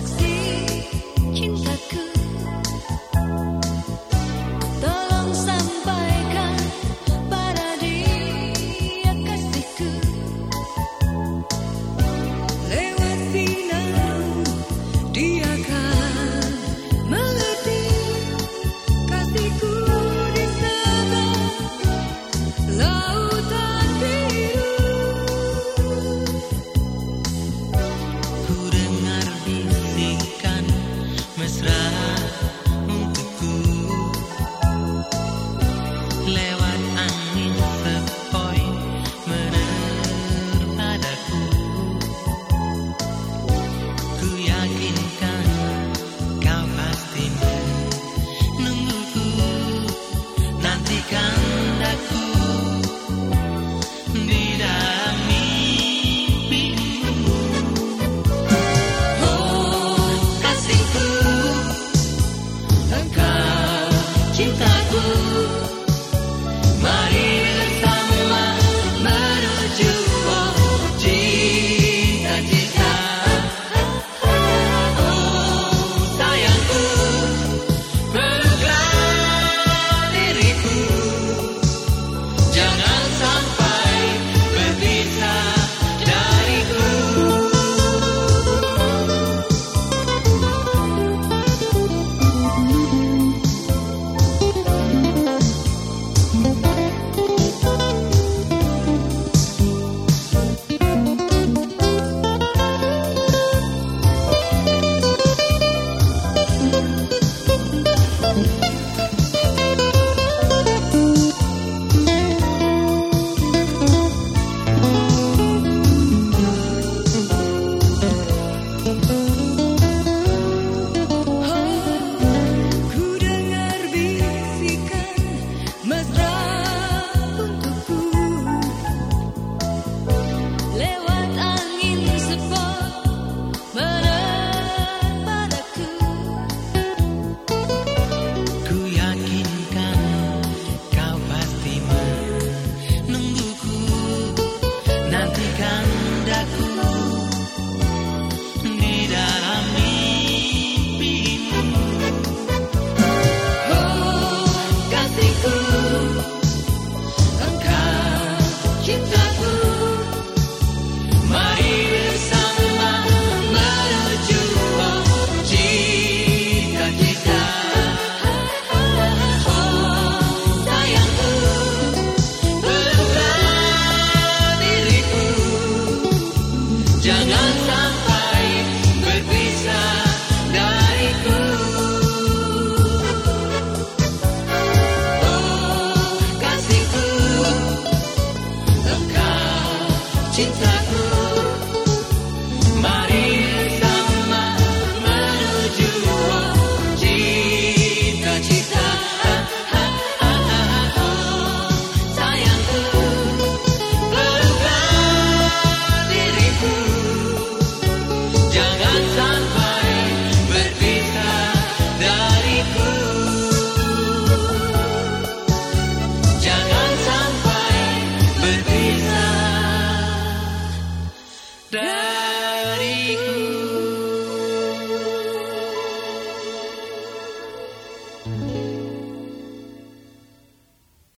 succeed. meyakinkan cintaku